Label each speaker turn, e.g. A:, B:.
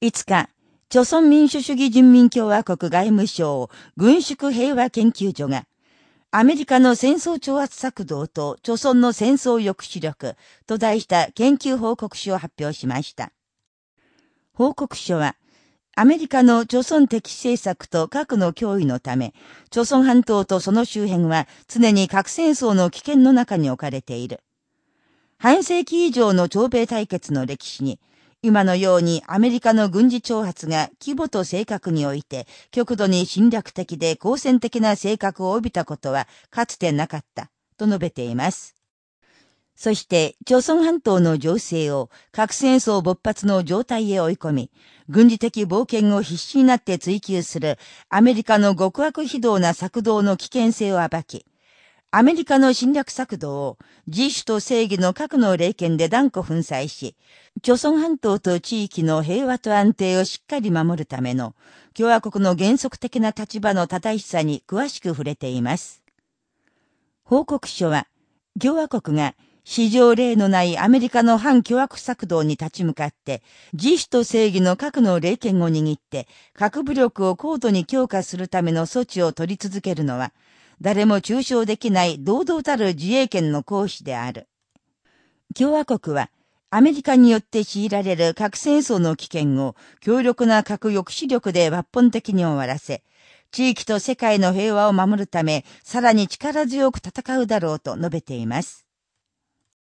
A: 5日、朝鮮民主主義人民共和国外務省軍縮平和研究所が、アメリカの戦争挑発策動と朝鮮の戦争抑止力と題した研究報告書を発表しました。報告書は、アメリカの朝鮮敵政策と核の脅威のため、朝鮮半島とその周辺は常に核戦争の危険の中に置かれている。半世紀以上の朝米対決の歴史に、今のようにアメリカの軍事挑発が規模と性格において極度に侵略的で好戦的な性格を帯びたことはかつてなかった、と述べています。そして、朝鮮半島の情勢を核戦争勃発の状態へ追い込み、軍事的冒険を必死になって追求するアメリカの極悪非道な策動の危険性を暴き、アメリカの侵略策動を自主と正義の核の霊剣で断固粉砕し、朝鮮半島と地域の平和と安定をしっかり守るための共和国の原則的な立場の正しさに詳しく触れています。報告書は、共和国が史上例のないアメリカの反共和国策動に立ち向かって、自主と正義の核の霊剣を握って、核武力を高度に強化するための措置を取り続けるのは、誰も抽象できない堂々たる自衛権の行使である。共和国は、アメリカによって強いられる核戦争の危険を強力な核抑止力で抜本的に終わらせ、地域と世界の平和を守るため、さらに力強く戦うだろうと述べています。